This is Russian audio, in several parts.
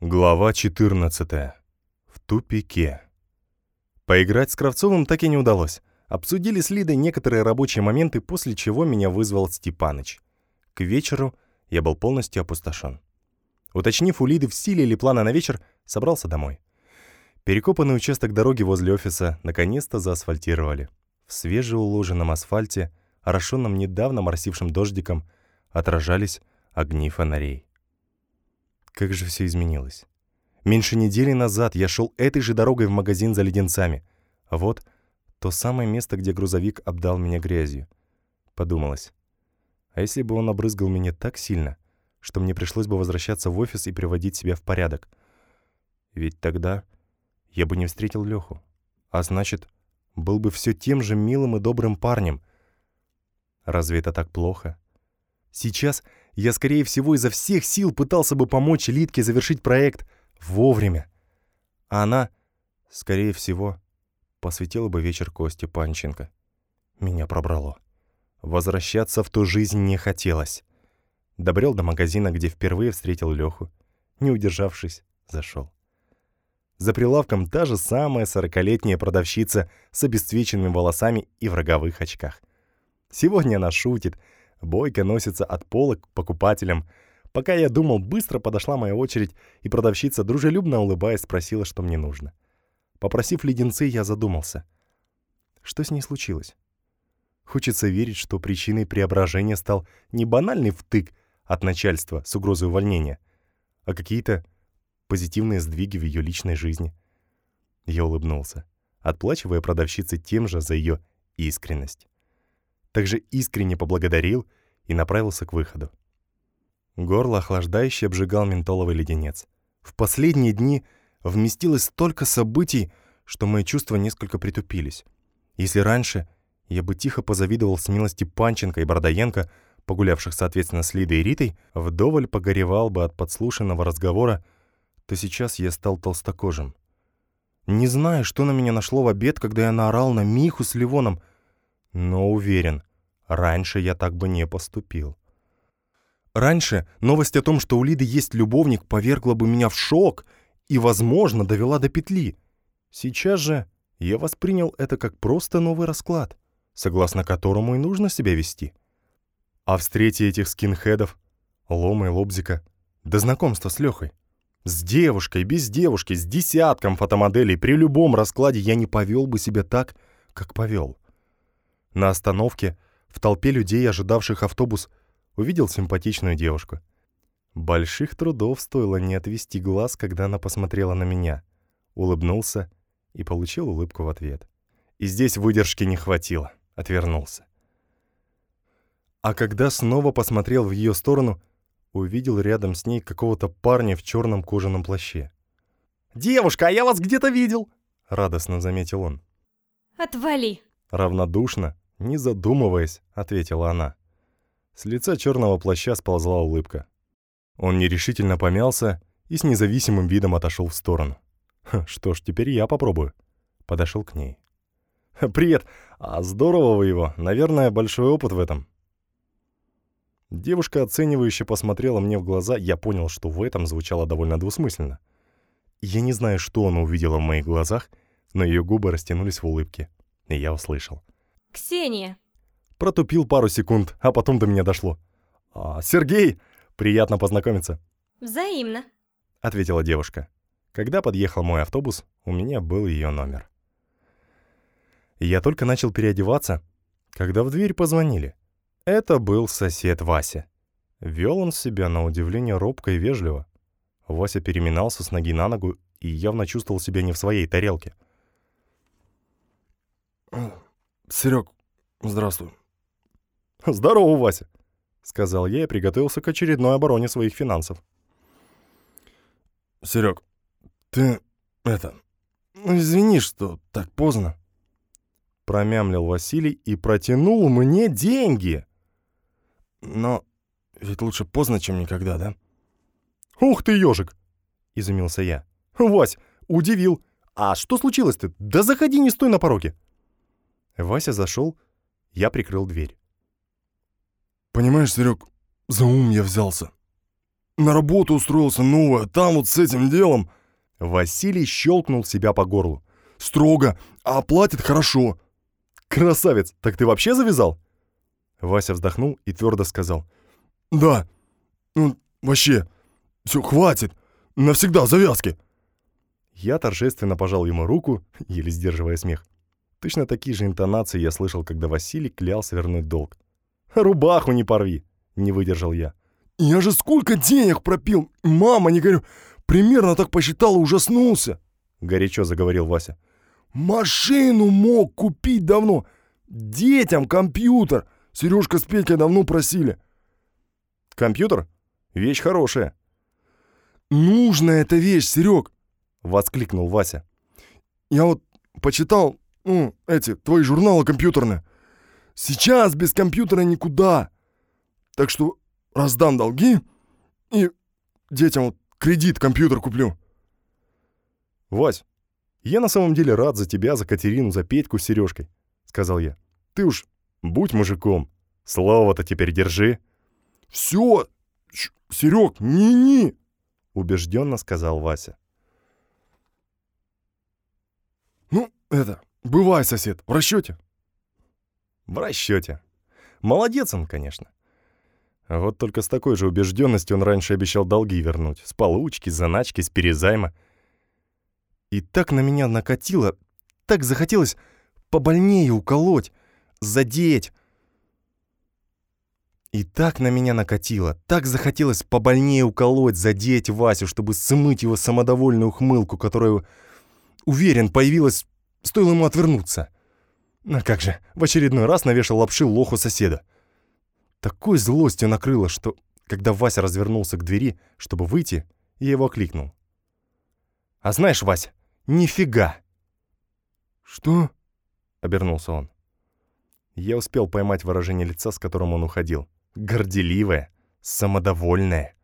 Глава 14. В тупике. Поиграть с Кравцовым так и не удалось. Обсудили с Лидой некоторые рабочие моменты, после чего меня вызвал Степаныч. К вечеру я был полностью опустошен. Уточнив у Лиды, в силе или планы на вечер, собрался домой. Перекопанный участок дороги возле офиса наконец-то заасфальтировали. В свежеуложенном асфальте, орошенном недавно моросившим дождиком, отражались огни фонарей. Как же все изменилось. Меньше недели назад я шел этой же дорогой в магазин за леденцами. А вот то самое место, где грузовик обдал меня грязью. Подумалось, а если бы он обрызгал меня так сильно, что мне пришлось бы возвращаться в офис и приводить себя в порядок? Ведь тогда я бы не встретил Леху. А значит, был бы все тем же милым и добрым парнем. Разве это так плохо? Сейчас я, скорее всего, изо всех сил пытался бы помочь Литке завершить проект вовремя. А она, скорее всего, посвятила бы вечер Косте Панченко. Меня пробрало. Возвращаться в ту жизнь не хотелось. Добрел до магазина, где впервые встретил Леху. Не удержавшись, зашел. За прилавком та же самая сорокалетняя продавщица с обесцвеченными волосами и в роговых очках. Сегодня она шутит — Бойко носится от пола к покупателям. Пока я думал, быстро подошла моя очередь, и продавщица, дружелюбно улыбаясь, спросила, что мне нужно. Попросив леденцы, я задумался. Что с ней случилось? Хочется верить, что причиной преображения стал не банальный втык от начальства с угрозой увольнения, а какие-то позитивные сдвиги в ее личной жизни. Я улыбнулся, отплачивая продавщице тем же за ее искренность также искренне поблагодарил и направился к выходу. Горло охлаждающе обжигал ментоловый леденец. В последние дни вместилось столько событий, что мои чувства несколько притупились. Если раньше я бы тихо позавидовал смелости Панченко и Бордаенко, погулявших, соответственно, с Лидой и Ритой, вдоволь погоревал бы от подслушанного разговора, то сейчас я стал толстокожим. Не знаю, что на меня нашло в обед, когда я наорал на Миху с Ливоном, но уверен, раньше я так бы не поступил. Раньше новость о том, что у Лиды есть любовник, повергла бы меня в шок и, возможно, довела до петли. Сейчас же я воспринял это как просто новый расклад, согласно которому и нужно себя вести. А встретить этих скинхедов, Лома и Лобзика, до знакомства с Лехой, с девушкой, без девушки, с десятком фотомоделей, при любом раскладе я не повел бы себя так, как повел. На остановке, в толпе людей, ожидавших автобус, увидел симпатичную девушку. Больших трудов стоило не отвести глаз, когда она посмотрела на меня. Улыбнулся и получил улыбку в ответ. И здесь выдержки не хватило. Отвернулся. А когда снова посмотрел в ее сторону, увидел рядом с ней какого-то парня в черном кожаном плаще. «Девушка, а я вас где-то видел!» — радостно заметил он. «Отвали!» Равнодушно, не задумываясь, ответила она. С лица черного плаща сползла улыбка. Он нерешительно помялся и с независимым видом отошел в сторону. Что ж, теперь я попробую. Подошел к ней. «Привет! А здорово вы его. Наверное, большой опыт в этом». Девушка оценивающе посмотрела мне в глаза, я понял, что в этом звучало довольно двусмысленно. Я не знаю, что она увидела в моих глазах, но ее губы растянулись в улыбке, и я услышал. Ксения. Протупил пару секунд, а потом до меня дошло. «А, «Сергей! Приятно познакомиться!» «Взаимно», — ответила девушка. Когда подъехал мой автобус, у меня был ее номер. Я только начал переодеваться, когда в дверь позвонили. Это был сосед Вася. Вел он себя на удивление робко и вежливо. Вася переминался с ноги на ногу и явно чувствовал себя не в своей тарелке. Серег, здравствуй. Здорово, Вася, сказал я и приготовился к очередной обороне своих финансов. Серег, ты это, извини, что так поздно. Промямлил Василий и протянул мне деньги. Но ведь лучше поздно, чем никогда, да? Ух ты, ежик! Изумился я. Вась, удивил. А что случилось-то? Да заходи, не стой на пороге. Вася зашел, я прикрыл дверь. «Понимаешь, Серег, за ум я взялся». на работу устроился новое, там вот с этим делом. Василий щелкнул себя по горлу. Строго, а платит хорошо. «Красавец, так ты вообще завязал?» Вася вздохнул и твердо сказал. Да, ну, вообще, все, хватит, навсегда завязки. Я торжественно пожал ему руку, еле сдерживая смех. Точно такие же интонации я слышал, когда Василий клялся вернуть долг. «Рубаху не порви!» — не выдержал я. «Я же сколько денег пропил! Мама, не говорю, примерно так посчитал и ужаснулся!» — горячо заговорил Вася. «Машину мог купить давно! Детям компьютер! Сережка с Петькой давно просили!» «Компьютер? Вещь хорошая!» «Нужная эта вещь, Серег!» — воскликнул Вася. «Я вот почитал, ну, эти, твои журналы компьютерные. Сейчас без компьютера никуда. Так что раздам долги и детям вот кредит компьютер куплю». «Вась, я на самом деле рад за тебя, за Катерину, за Петьку с Сережкой», — сказал я. «Ты уж будь мужиком. Слово-то теперь держи». «Все, Серег, не-не!» — убежденно сказал Вася. «Ну, это, бывай, сосед, в расчете?» «В расчете. Молодец он, конечно. Вот только с такой же убежденностью он раньше обещал долги вернуть. С получки, с заначки, с перезайма. И так на меня накатило, так захотелось побольнее уколоть, задеть. И так на меня накатило, так захотелось побольнее уколоть, задеть Васю, чтобы смыть его самодовольную ухмылку, которая, уверен, появилась, стоило ему отвернуться. А как же, в очередной раз навешал лапши лоху соседа. Такой злостью накрыло, что, когда Вася развернулся к двери, чтобы выйти, я его окликнул. «А знаешь, Вася, нифига!» «Что?» — обернулся он. Я успел поймать выражение лица, с которым он уходил горделивое, самодовольное.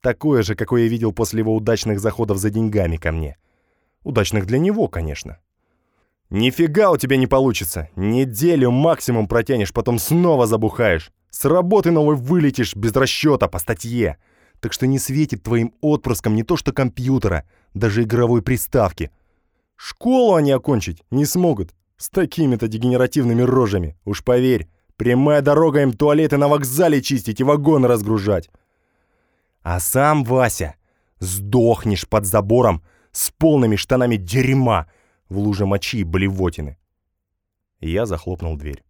Такое же, какое я видел после его удачных заходов за деньгами ко мне. Удачных для него, конечно. «Нифига у тебя не получится! Неделю максимум протянешь, потом снова забухаешь. С работы новой вылетишь без расчета по статье. Так что не светит твоим отпрыском не то что компьютера, даже игровой приставки. Школу они окончить не смогут. С такими-то дегенеративными рожами, уж поверь. Прямая дорога им туалеты на вокзале чистить и вагоны разгружать. А сам Вася сдохнешь под забором с полными штанами дерьма в луже мочи и блевотины. Я захлопнул дверь.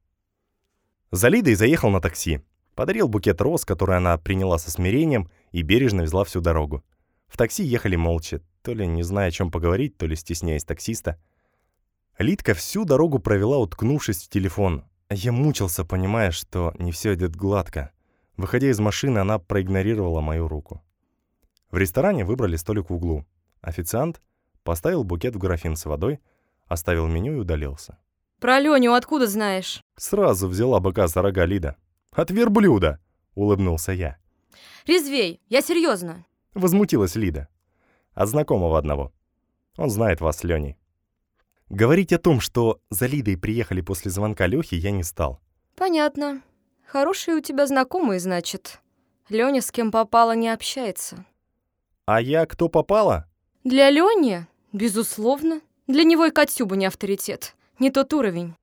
За Лидой заехал на такси. Подарил букет роз, который она приняла со смирением и бережно везла всю дорогу. В такси ехали молча, то ли не зная, о чем поговорить, то ли стесняясь таксиста. Лидка всю дорогу провела, уткнувшись в телефон, я мучился, понимая, что не все идет гладко. Выходя из машины, она проигнорировала мою руку. В ресторане выбрали столик в углу. Официант поставил букет в графин с водой, оставил меню и удалился. «Про Леню откуда знаешь?» Сразу взяла быка за рога Лида. «От верблюда!» — улыбнулся я. «Резвей, я серьезно!» — возмутилась Лида. От знакомого одного. Он знает вас с Леней. Говорить о том, что за Лидой приехали после звонка Лёхи, я не стал. «Понятно. Хорошие у тебя знакомые, значит. Лёня с кем попало не общается». «А я кто попала?» «Для Лёни, безусловно. Для него и Катюба не авторитет. Не тот уровень».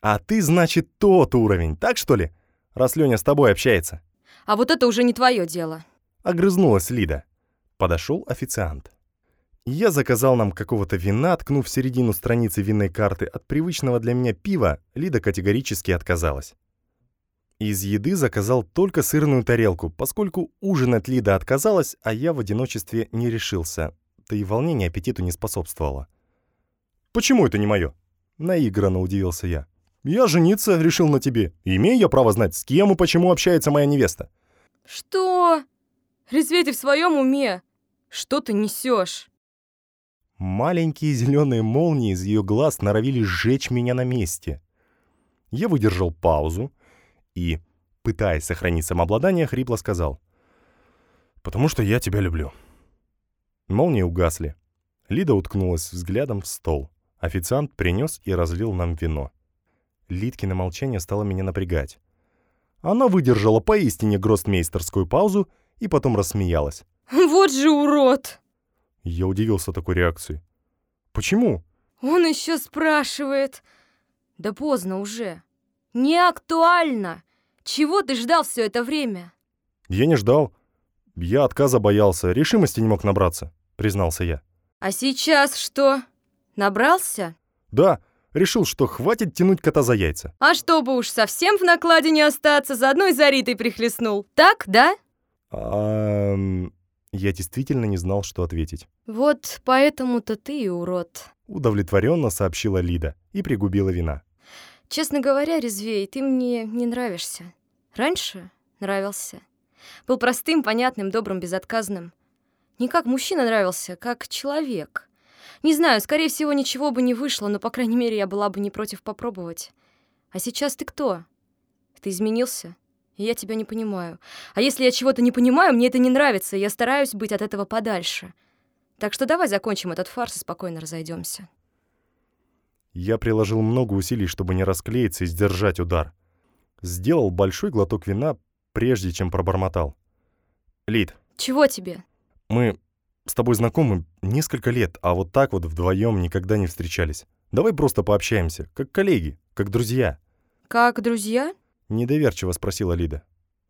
«А ты, значит, тот уровень, так что ли? Раз Лёня с тобой общается». «А вот это уже не твое дело». Огрызнулась Лида. Подошел официант. Я заказал нам какого-то вина, ткнув в середину страницы винной карты. От привычного для меня пива Лида категорически отказалась. Из еды заказал только сырную тарелку, поскольку ужинать Лида отказалась, а я в одиночестве не решился. Да и волнение аппетиту не способствовало. «Почему это не мое?» — наигранно удивился я. «Я жениться решил на тебе. Имею я право знать, с кем и почему общается моя невеста». «Что? Резвей в своем уме? Что ты несешь? Маленькие зеленые молнии из ее глаз норовили сжечь меня на месте. Я выдержал паузу и, пытаясь сохранить самообладание, хрипло сказал. «Потому что я тебя люблю». Молнии угасли. Лида уткнулась взглядом в стол. Официант принес и разлил нам вино. Лидкино молчание стало меня напрягать. Она выдержала поистине гроссмейстерскую паузу и потом рассмеялась. Вот же урод! Я удивился такой реакции. Почему? Он еще спрашивает. Да поздно уже. Не актуально. Чего ты ждал все это время? Я не ждал. Я отказа боялся, решимости не мог набраться, признался я. А сейчас что? Набрался? Да, решил, что хватит тянуть кота за яйца. А чтобы уж совсем в накладе не остаться, заодно и за Ритой прихлестнул. Так, да? А, я действительно не знал, что ответить. Вот поэтому-то ты и урод. Удовлетворенно сообщила Лида и пригубила вина. Честно говоря, Резвей, ты мне не нравишься. Раньше нравился. Был простым, понятным, добрым, безотказным. Не как мужчина нравился, как человек. Не знаю, скорее всего, ничего бы не вышло, но, по крайней мере, я была бы не против попробовать. А сейчас ты кто? Ты изменился? И я тебя не понимаю. А если я чего-то не понимаю, мне это не нравится, и я стараюсь быть от этого подальше. Так что давай закончим этот фарс и спокойно разойдемся. Я приложил много усилий, чтобы не расклеиться и сдержать удар. Сделал большой глоток вина, прежде чем пробормотал. «Лид, Чего тебе? мы с тобой знакомы несколько лет, а вот так вот вдвоем никогда не встречались. Давай просто пообщаемся, как коллеги, как друзья». Как друзья? Недоверчиво спросила Лида.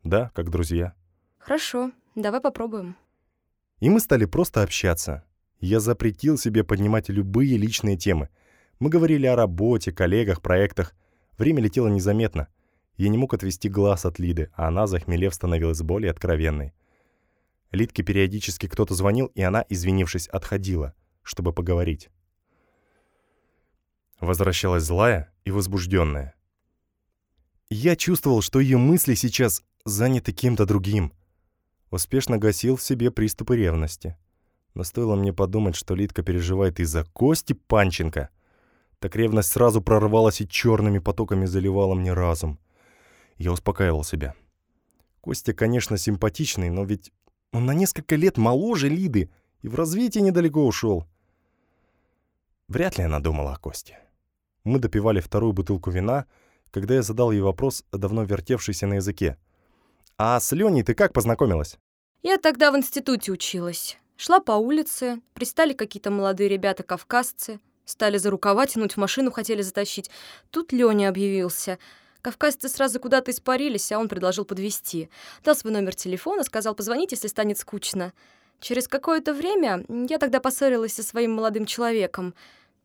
«Да, как друзья». Хорошо, давай попробуем. И мы стали просто общаться. Я запретил себе поднимать любые личные темы. Мы говорили о работе, коллегах, проектах. Время летело незаметно. Я не мог отвести глаз от Лиды, а она, захмелев, становилась более откровенной. Лидке периодически кто-то звонил, и она, извинившись, отходила, чтобы поговорить. Возвращалась злая и возбужденная. Я чувствовал, что ее мысли сейчас заняты кем-то другим. Успешно гасил в себе приступы ревности. Но стоило мне подумать, что Лидка переживает из-за Кости Панченко, так ревность сразу прорвалась и черными потоками заливала мне разум. Я успокаивал себя. Костя, конечно, симпатичный, но ведь он на несколько лет моложе Лиды и в развитии недалеко ушел. Вряд ли она думала о Косте. Мы допивали вторую бутылку вина, когда я задал ей вопрос, давно вертевшийся на языке. «А с Леней ты как познакомилась?» Я тогда в институте училась. Шла по улице, пристали какие-то молодые ребята-кавказцы, стали за рукава тянуть, в машину хотели затащить. Тут Лёня объявился. Кавказцы сразу куда-то испарились, а он предложил подвести. Дал свой номер телефона, сказал позвонить, если станет скучно. Через какое-то время я тогда поссорилась со своим молодым человеком.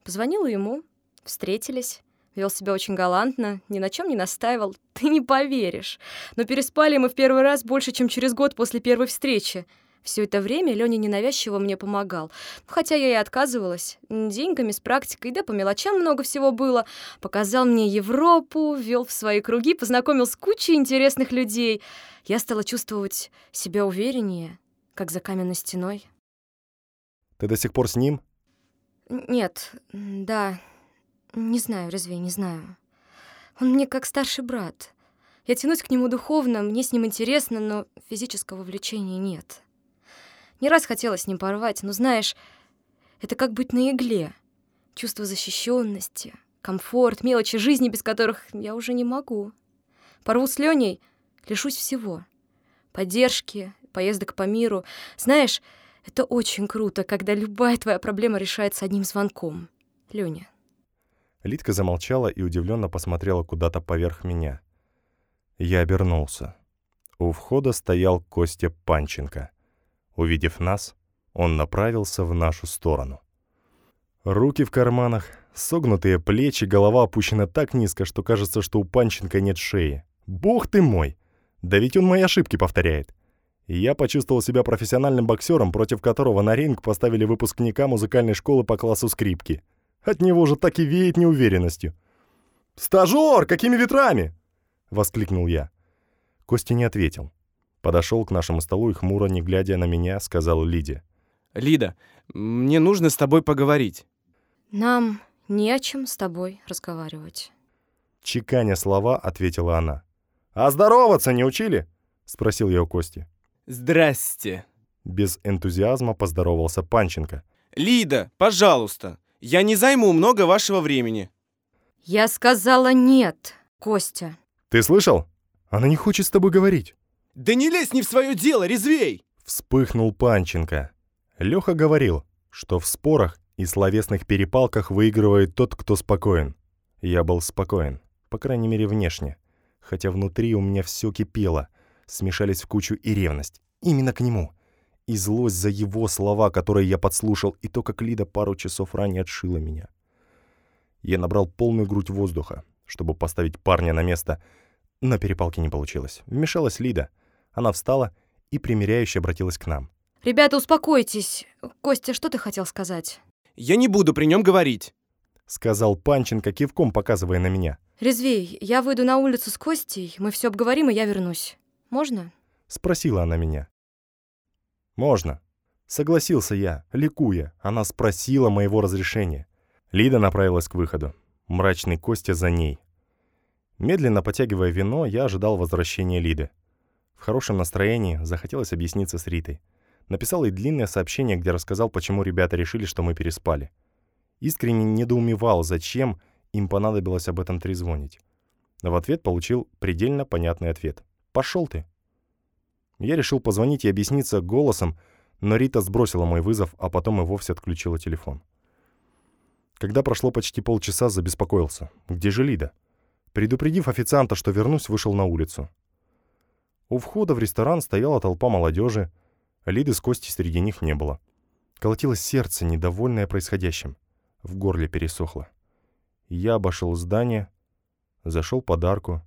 Позвонила ему, встретились. Вел себя очень галантно, ни на чем не настаивал. Ты не поверишь. Но переспали мы в первый раз больше, чем через год после первой встречи. Все это время Лёня ненавязчиво мне помогал. Хотя я и отказывалась. Деньгами, с практикой, да по мелочам много всего было. Показал мне Европу, вел в свои круги, познакомил с кучей интересных людей. Я стала чувствовать себя увереннее, как за каменной стеной. Ты до сих пор с ним? Нет, да, не знаю, разве не знаю. Он мне как старший брат. Я тянусь к нему духовно, мне с ним интересно, но физического влечения нет. Не раз хотела с ним порвать, но знаешь, это как быть на игле. Чувство защищенности, комфорт, мелочи жизни, без которых я уже не могу. Порву с Леней, лишусь всего. Поддержки, поездок по миру. Знаешь, это очень круто, когда любая твоя проблема решается одним звонком. Лёня. Лидка замолчала и удивленно посмотрела куда-то поверх меня. Я обернулся. У входа стоял Костя Панченко. Увидев нас, он направился в нашу сторону. Руки в карманах, согнутые плечи, голова опущена так низко, что кажется, что у Панченко нет шеи. Бог ты мой! Да ведь он мои ошибки повторяет. Я почувствовал себя профессиональным боксером, против которого на ринг поставили выпускника музыкальной школы по классу скрипки. От него же так и веет неуверенностью. «Стажёр, какими ветрами?» — воскликнул я. Костя не ответил. Подошел к нашему столу и, хмуро, не глядя на меня, сказал Лиде. Лида, мне нужно с тобой поговорить. Нам не о чем с тобой разговаривать. Чеканя слова, ответила она. «А здороваться не учили?» — спросил я у Кости. Здрасте. Без энтузиазма поздоровался Панченко. Лида, пожалуйста, я не займу много вашего времени. Я сказала нет, Костя. «Ты слышал? Она не хочет с тобой говорить». Да не лезь не в свое дело, резвей! Вспыхнул Панченко. Леха говорил, что в спорах и словесных перепалках выигрывает тот, кто спокоен. Я был спокоен, по крайней мере внешне. Хотя внутри у меня все кипело, смешались в кучу и ревность. Именно к нему. И злость за его слова, которые я подслушал, и то, как Лида пару часов ранее отшила меня. Я набрал полную грудь воздуха, чтобы поставить парня на место, но перепалки не получилось. Вмешалась Лида. Она встала и примиряюще обратилась к нам. Ребята, успокойтесь. Костя, что ты хотел сказать? Я не буду при нем говорить. Сказал Панченко, кивком показывая на меня. Резвей, я выйду на улицу с Костей, мы все обговорим, и я вернусь. Можно? Спросила она меня. «Можно». Согласился я, ликуя. Она спросила моего разрешения. Лида направилась к выходу. Мрачный Костя за ней. Медленно потягивая вино, я ожидал возвращения Лиды. В хорошем настроении захотелось объясниться с Ритой. Написал ей длинное сообщение, где рассказал, почему ребята решили, что мы переспали. Искренне недоумевал, зачем им понадобилось об этом трезвонить. В ответ получил предельно понятный ответ. «Пошел ты». Я решил позвонить и объясниться голосом, но Рита сбросила мой вызов, а потом и вовсе отключила телефон. Когда прошло почти полчаса, забеспокоился. Где же Лида? Предупредив официанта, что вернусь, вышел на улицу. У входа в ресторан стояла толпа молодежи. Лиды с Костей среди них не было. Колотилось сердце, недовольное происходящим. В горле пересохло. Я обошел здание, зашел под арку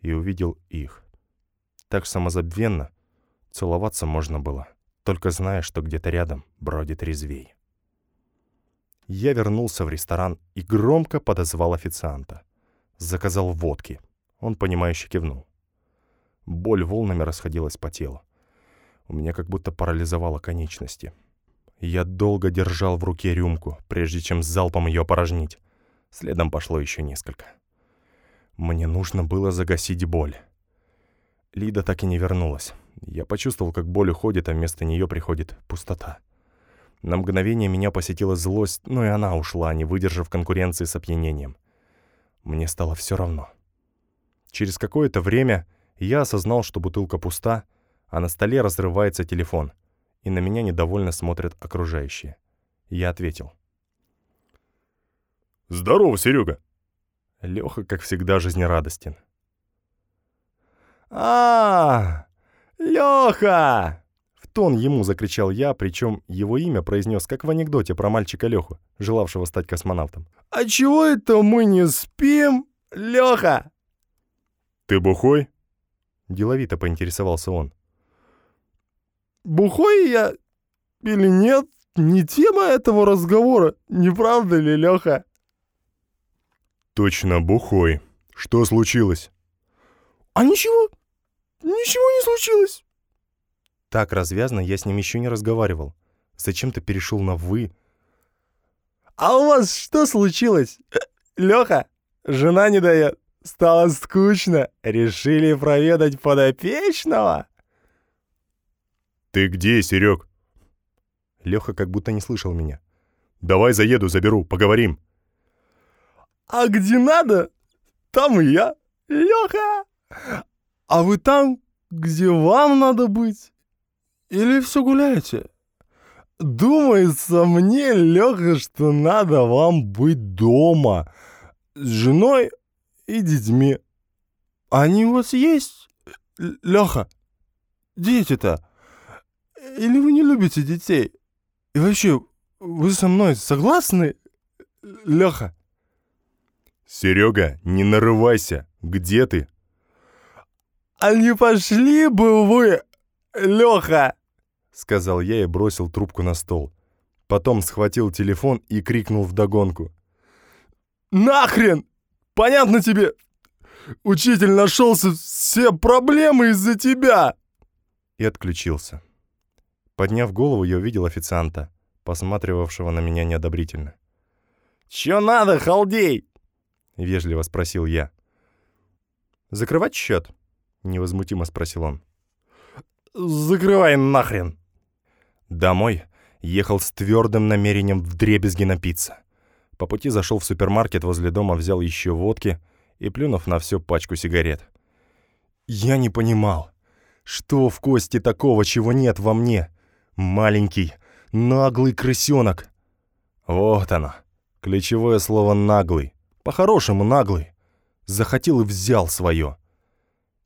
и увидел их. Так самозабвенно целоваться можно было, только зная, что где-то рядом бродит резвей. Я вернулся в ресторан и громко подозвал официанта. Заказал водки. Он, понимающе кивнул. Боль волнами расходилась по телу. У меня как будто парализовало конечности. Я долго держал в руке рюмку, прежде чем залпом ее опорожнить. Следом пошло еще несколько. Мне нужно было загасить боль. Лида так и не вернулась. Я почувствовал, как боль уходит, а вместо нее приходит пустота. На мгновение меня посетила злость, но и она ушла, не выдержав конкуренции с опьянением. Мне стало все равно. Через какое-то время я осознал, что бутылка пуста, а на столе разрывается телефон, и на меня недовольно смотрят окружающие. Я ответил. «Здорово, Серега!» Леха, как всегда, жизнерадостен. а, Леха!» В тон ему закричал я, причем его имя произнес, как в анекдоте про мальчика Леху, желавшего стать космонавтом. «А чего это мы не спим, Леха?» «Ты бухой?» Деловито поинтересовался он. «Бухой я или нет, не тема этого разговора, не правда ли, Леха?» «Точно бухой. Что случилось?» «А ничего, ничего не случилось». Так развязно я с ним еще не разговаривал. Зачем ты перешел на «вы»? «А у вас что случилось, Леха? Жена не дает. Стало скучно. Решили проведать подопечного?» «Ты где, Серег?» Леха как будто не слышал меня. «Давай заеду, заберу, поговорим». «А где надо, там и я, Леха. А вы там, где вам надо быть? Или все гуляете?» «Думается мне, Леха, что надо вам быть дома с женой и детьми. Они у вас есть, Леха? Дети-то? Или вы не любите детей? И вообще, вы со мной согласны, Леха?» «Серега, не нарывайся. Где ты?» «А не пошли бы вы, Леха?» Сказал я и бросил трубку на стол. Потом схватил телефон и крикнул вдогонку. «Нахрен! Понятно тебе? Учитель нашелся, все проблемы из-за тебя!» И отключился. Подняв голову, я увидел официанта, посматривавшего на меня неодобрительно. «Чё надо, халдей?» — вежливо спросил я. «Закрывать счет?» — невозмутимо спросил он. «Закрывай нахрен!» Домой ехал с твердым намерением вдребезги напиться. По пути зашел в супермаркет возле дома, взял еще водки и, плюнув на всю пачку сигарет. Я не понимал, Что в Косте такого, чего нет во мне? Маленький, наглый крысенок. Вот оно. Ключевое слово «наглый». По-хорошему наглый. Захотел и взял свое.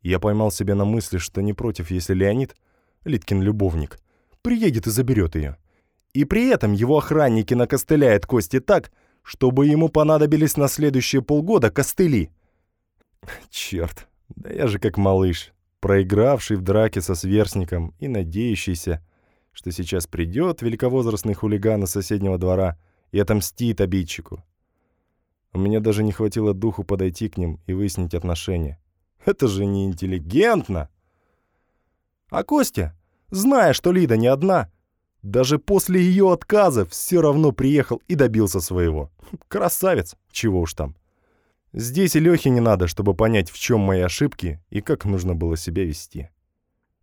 Я поймал себя на мысли, что не против, если Леонид, Литкин любовник, приедет и заберет ее. И при этом его охранники накостыляют Кости так, чтобы ему понадобились на следующие полгода костыли. Черт, да я же как малыш, проигравший в драке со сверстником и надеющийся, что сейчас придет великовозрастный хулиган из соседнего двора и отомстит обидчику. У меня даже не хватило духу подойти к ним и выяснить отношения. Это же не интеллигентно. А Костя, зная, что Лида не одна, даже после ее отказа все равно приехал и добился своего. Красавец, чего уж там. Здесь и Лёхе не надо, чтобы понять, в чем мои ошибки и как нужно было себя вести.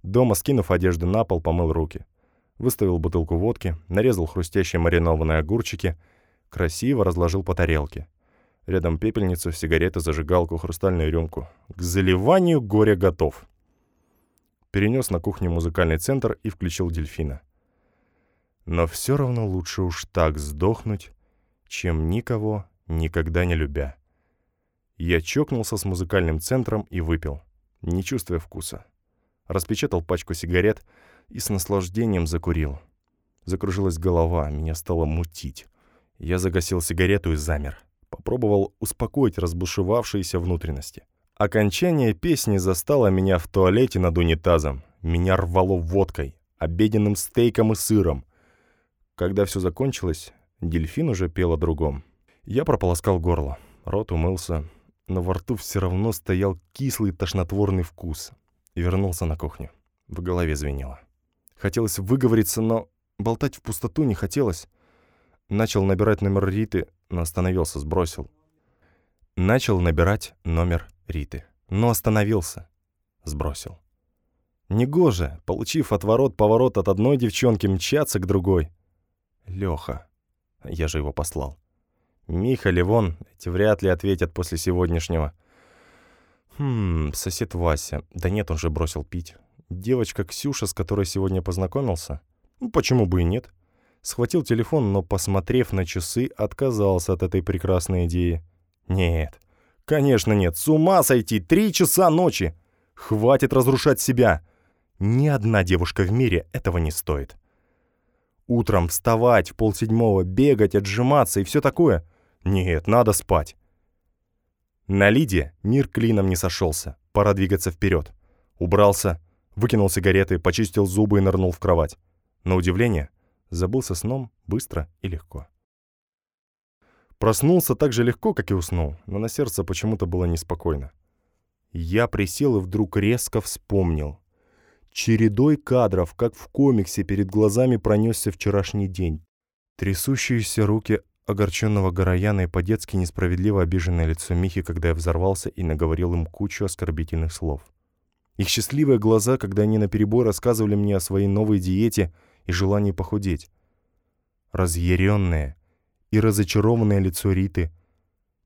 Дома, скинув одежду на пол, помыл руки. Выставил бутылку водки, нарезал хрустящие маринованные огурчики, красиво разложил по тарелке. Рядом пепельницу, сигареты, зажигалку, хрустальную рюмку. К заливанию горя готов. Перенес на кухню музыкальный центр и включил дельфина. Но все равно лучше уж так сдохнуть, чем никого никогда не любя. Я чокнулся с музыкальным центром и выпил, не чувствуя вкуса. Распечатал пачку сигарет и с наслаждением закурил. Закружилась голова, меня стало мутить. Я загасил сигарету и замер. Попробовал успокоить разбушевавшиеся внутренности. Окончание песни застало меня в туалете над унитазом. Меня рвало водкой, обеденным стейком и сыром. Когда все закончилось, дельфин уже пел о другом. Я прополоскал горло, рот умылся, но во рту все равно стоял кислый тошнотворный вкус. И вернулся на кухню. В голове звенело. Хотелось выговориться, но болтать в пустоту не хотелось. Начал набирать номер Риты, но остановился, сбросил. Начал набирать номер Риты, но остановился, сбросил. Негоже, получив отворот-поворот от одной девчонки, мчаться к другой. Лёха. Я же его послал. Миха, Левон, эти вряд ли ответят после сегодняшнего. Хм, сосед Вася. Да нет, он же бросил пить. Девочка Ксюша, с которой сегодня познакомился? Ну, почему бы и нет? Схватил телефон, но, посмотрев на часы, отказался от этой прекрасной идеи. Нет, конечно нет, с ума сойти, три часа ночи! Хватит разрушать себя! Ни одна девушка в мире этого не стоит. Утром вставать в полседьмого, бегать, отжиматься и все такое. Нет, надо спать. На Лиде мир клином не сошелся. Пора двигаться вперед. Убрался, выкинул сигареты, почистил зубы и нырнул в кровать. На удивление, забылся сном быстро и легко. Проснулся так же легко, как и уснул, но на сердце почему-то было неспокойно. Я присел и вдруг резко вспомнил. Чередой кадров, как в комиксе, перед глазами пронесся вчерашний день. Трясущиеся руки огорченного Горояна и по-детски несправедливо обиженное лицо Михи, когда я взорвался и наговорил им кучу оскорбительных слов. Их счастливые глаза, когда они наперебой рассказывали мне о своей новой диете и желании похудеть. Разъяренное и разочарованное лицо Риты,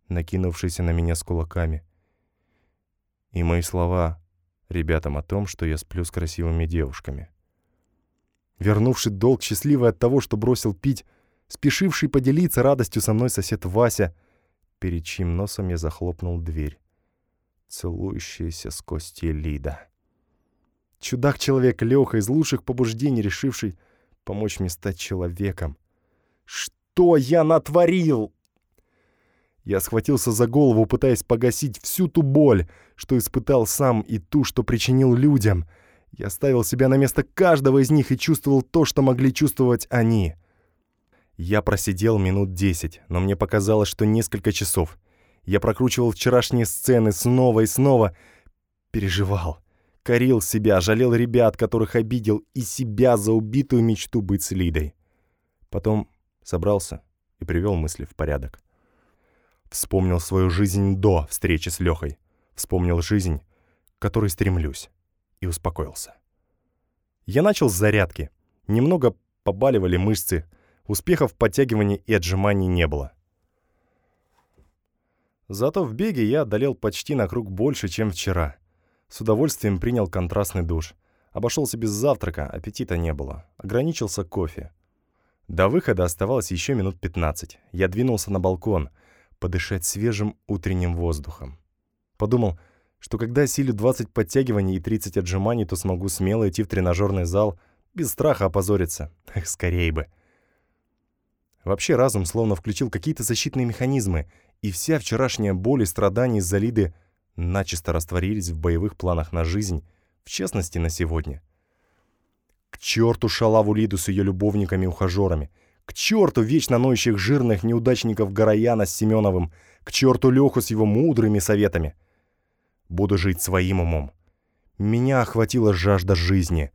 накинувшееся на меня с кулаками. И мои слова ребятам о том, что я сплю с красивыми девушками. Вернувший долг, счастливый от того, что бросил пить, спешивший поделиться радостью со мной сосед Вася, перед чьим носом я захлопнул дверь. Целующаяся с кости Лида. Чудак-человек Леха из лучших побуждений, решивший помочь мне стать человеком. Что я натворил? Я схватился за голову, пытаясь погасить всю ту боль, что испытал сам, и ту, что причинил людям. Я ставил себя на место каждого из них и чувствовал то, что могли чувствовать они. Я просидел минут десять, но мне показалось, что несколько часов. Я прокручивал вчерашние сцены снова и снова. Переживал. Корил себя, жалел ребят, которых обидел, и себя за убитую мечту быть с Лидой. Потом собрался и привел мысли в порядок. Вспомнил свою жизнь до встречи с Лехой. Вспомнил жизнь, к которой стремлюсь. И успокоился. Я начал с зарядки. Немного побаливали мышцы. Успехов в подтягивании и отжиманий не было. Зато в беге я одолел почти на круг больше, чем вчера. С удовольствием принял контрастный душ. Обошелся без завтрака, аппетита не было. Ограничился кофе. До выхода оставалось еще минут 15. Я двинулся на балкон, подышать свежим утренним воздухом. Подумал, что когда осилю 20 подтягиваний и 30 отжиманий, то смогу смело идти в тренажерный зал, без страха опозориться. Эх, скорее бы. Вообще разум словно включил какие-то защитные механизмы, и вся вчерашняя боль и страдания из-за Лиды начисто растворились в боевых планах на жизнь, в частности, на сегодня. К черту шалаву Лиду с ее любовниками-ухажерами, к черту вечно ноющих жирных неудачников Горояна с Семеновым, к черту Леху с его мудрыми советами. Буду жить своим умом. Меня охватила жажда жизни.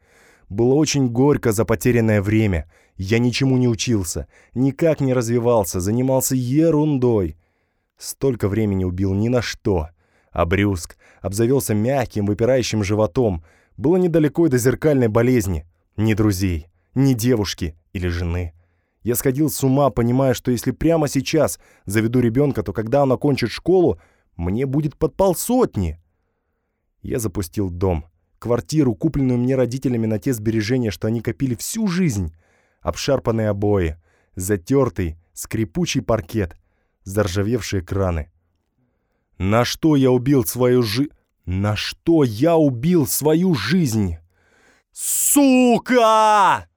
Было очень горько за потерянное время. Я ничему не учился, никак не развивался, занимался ерундой. Столько времени убил ни на что. Обрюзг, обзавелся мягким, выпирающим животом. Было недалеко и до зеркальной болезни. Ни друзей, ни девушки или жены. Я сходил с ума, понимая, что если прямо сейчас заведу ребенка, то когда он окончит школу, мне будет под полсотни. Я запустил дом, квартиру, купленную мне родителями на те сбережения, что они копили всю жизнь обшарпанные обои, затертый, скрипучий паркет, заржавевшие краны. На что я убил свою жизнь? На что я убил свою жизнь? Сука!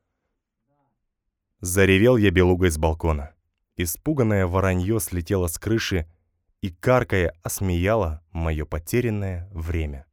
Заревел я белугой с балкона. Испуганное воронье слетело с крыши и, каркая, осмеяло мое потерянное время.